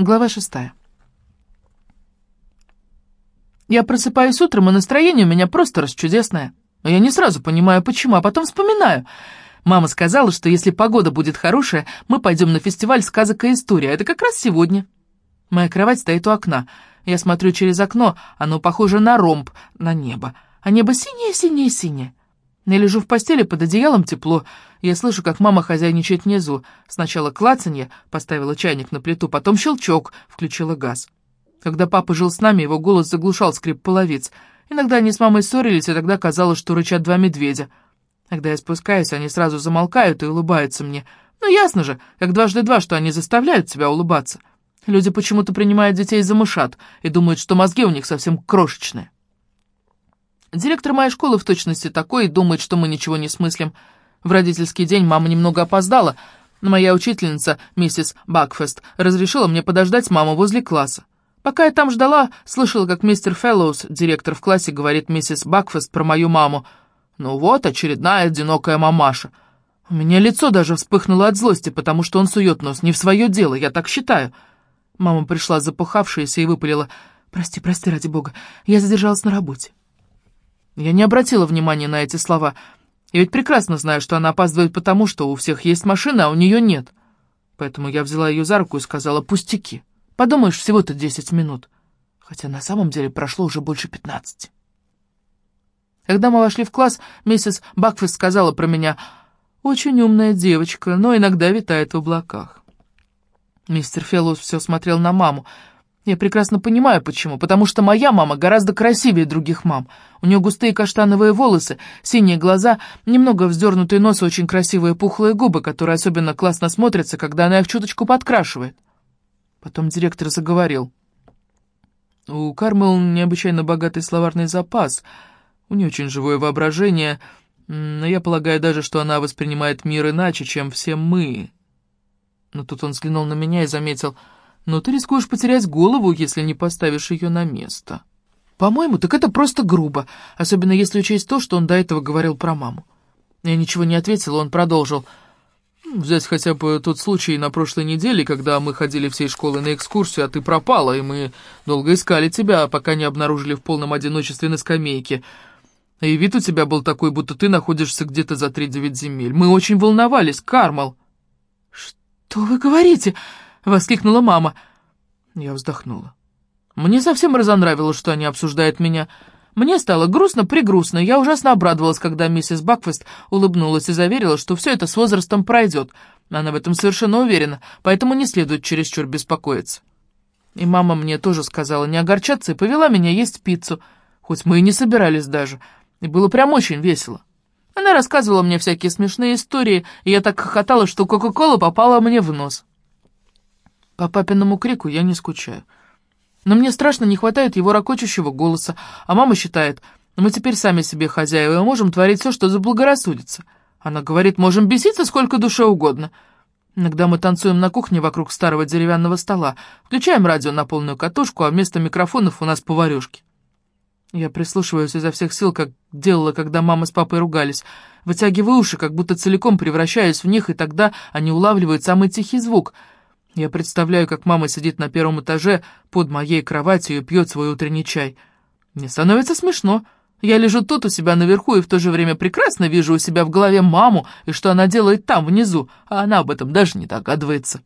Глава шестая. Я просыпаюсь утром, и настроение у меня просто расчудесное. Но я не сразу понимаю, почему, а потом вспоминаю. Мама сказала, что если погода будет хорошая, мы пойдем на фестиваль сказок и история. Это как раз сегодня. Моя кровать стоит у окна. Я смотрю через окно, оно похоже на ромб, на небо. А небо синее-синее-синее. Я лежу в постели, под одеялом тепло. Я слышу, как мама хозяйничает внизу. Сначала клацанье, поставила чайник на плиту, потом щелчок, включила газ. Когда папа жил с нами, его голос заглушал скрип половиц. Иногда они с мамой ссорились, и тогда казалось, что рычат два медведя. Когда я спускаюсь, они сразу замолкают и улыбаются мне. Ну, ясно же, как дважды два, что они заставляют себя улыбаться. Люди почему-то принимают детей за мышат и думают, что мозги у них совсем крошечные. Директор моей школы в точности такой и думает, что мы ничего не смыслим. В родительский день мама немного опоздала, но моя учительница, миссис Бакфест, разрешила мне подождать маму возле класса. Пока я там ждала, слышала, как мистер Фэллоус, директор в классе, говорит миссис Бакфест про мою маму. «Ну вот, очередная одинокая мамаша». У меня лицо даже вспыхнуло от злости, потому что он сует нос не в свое дело, я так считаю. Мама пришла запыхавшаяся и выпалила. «Прости, прости, ради бога, я задержалась на работе». Я не обратила внимания на эти слова. Я ведь прекрасно знаю, что она опаздывает потому, что у всех есть машина, а у нее нет. Поэтому я взяла ее за руку и сказала «пустяки». Подумаешь, всего-то десять минут. Хотя на самом деле прошло уже больше пятнадцати. Когда мы вошли в класс, миссис Бакфест сказала про меня «Очень умная девочка, но иногда витает в облаках». Мистер Феллоус все смотрел на маму. Я прекрасно понимаю, почему. Потому что моя мама гораздо красивее других мам. У нее густые каштановые волосы, синие глаза, немного вздернутый нос и очень красивые пухлые губы, которые особенно классно смотрятся, когда она их чуточку подкрашивает. Потом директор заговорил. У Кармел необычайно богатый словарный запас. У нее очень живое воображение. Но я полагаю даже, что она воспринимает мир иначе, чем все мы. Но тут он взглянул на меня и заметил — но ты рискуешь потерять голову, если не поставишь ее на место. По-моему, так это просто грубо, особенно если учесть то, что он до этого говорил про маму. Я ничего не ответила, он продолжил. Взять хотя бы тот случай на прошлой неделе, когда мы ходили всей школы на экскурсию, а ты пропала, и мы долго искали тебя, пока не обнаружили в полном одиночестве на скамейке. И вид у тебя был такой, будто ты находишься где-то за три-девять земель. Мы очень волновались, Кармал. «Что вы говорите?» — воскликнула мама. Я вздохнула. Мне совсем разонравилось, что они обсуждают меня. Мне стало грустно-пригрустно. Я ужасно обрадовалась, когда миссис Бакфест улыбнулась и заверила, что все это с возрастом пройдет. Она в этом совершенно уверена, поэтому не следует чересчур беспокоиться. И мама мне тоже сказала не огорчаться и повела меня есть пиццу, хоть мы и не собирались даже. И было прям очень весело. Она рассказывала мне всякие смешные истории, и я так хохотала, что Кока-Кола попала мне в нос. По папиному крику я не скучаю. Но мне страшно не хватает его ракочущего голоса, а мама считает, мы теперь сами себе хозяева и можем творить все, что заблагорассудится. Она говорит, можем беситься сколько душе угодно. Иногда мы танцуем на кухне вокруг старого деревянного стола, включаем радио на полную катушку, а вместо микрофонов у нас поварёшки. Я прислушиваюсь изо всех сил, как делала, когда мама с папой ругались. Вытягиваю уши, как будто целиком превращаюсь в них, и тогда они улавливают самый тихий звук — я представляю, как мама сидит на первом этаже под моей кроватью и пьет свой утренний чай. Мне становится смешно. Я лежу тут у себя наверху и в то же время прекрасно вижу у себя в голове маму и что она делает там, внизу, а она об этом даже не догадывается.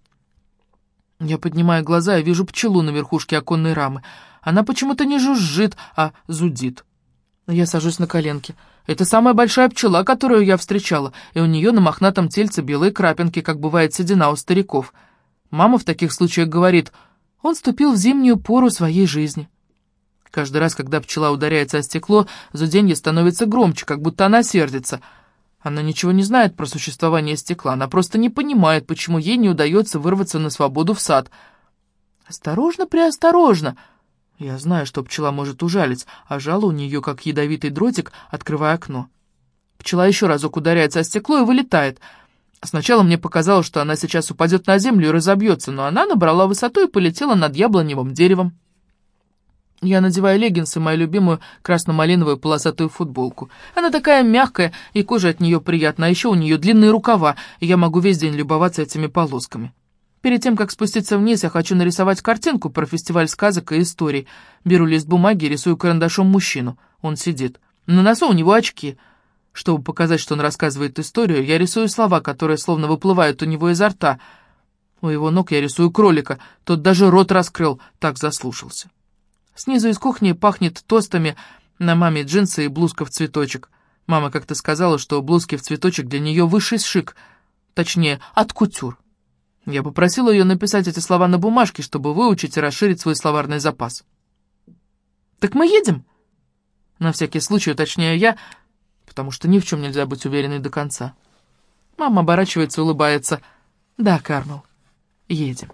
Я поднимаю глаза и вижу пчелу на верхушке оконной рамы. Она почему-то не жужжит, а зудит. Я сажусь на коленки. Это самая большая пчела, которую я встречала, и у нее на мохнатом тельце белые крапинки, как бывает седина у стариков — Мама в таких случаях говорит, он вступил в зимнюю пору своей жизни. Каждый раз, когда пчела ударяется о стекло, зуденье становится громче, как будто она сердится. Она ничего не знает про существование стекла, она просто не понимает, почему ей не удается вырваться на свободу в сад. Осторожно, преосторожно. Я знаю, что пчела может ужалить, а жало у нее, как ядовитый дротик, открывая окно. Пчела еще разок ударяется о стекло и вылетает — Сначала мне показалось, что она сейчас упадет на землю и разобьется, но она набрала высоту и полетела над яблоневым деревом. Я надеваю леггинсы, мою любимую красно-малиновую полосатую футболку. Она такая мягкая, и кожа от нее приятная, а еще у нее длинные рукава, и я могу весь день любоваться этими полосками. Перед тем, как спуститься вниз, я хочу нарисовать картинку про фестиваль сказок и историй. Беру лист бумаги и рисую карандашом мужчину. Он сидит. На носу у него очки. Чтобы показать, что он рассказывает историю, я рисую слова, которые словно выплывают у него изо рта. У его ног я рисую кролика. Тот даже рот раскрыл, так заслушался. Снизу из кухни пахнет тостами, на маме джинсы и блузка в цветочек. Мама как-то сказала, что блузки в цветочек для нее высший шик, точнее, от кутюр. Я попросила ее написать эти слова на бумажке, чтобы выучить и расширить свой словарный запас. «Так мы едем?» На всякий случай уточняю я, потому что ни в чем нельзя быть уверенной до конца. Мама оборачивается и улыбается. «Да, Кармел, едем».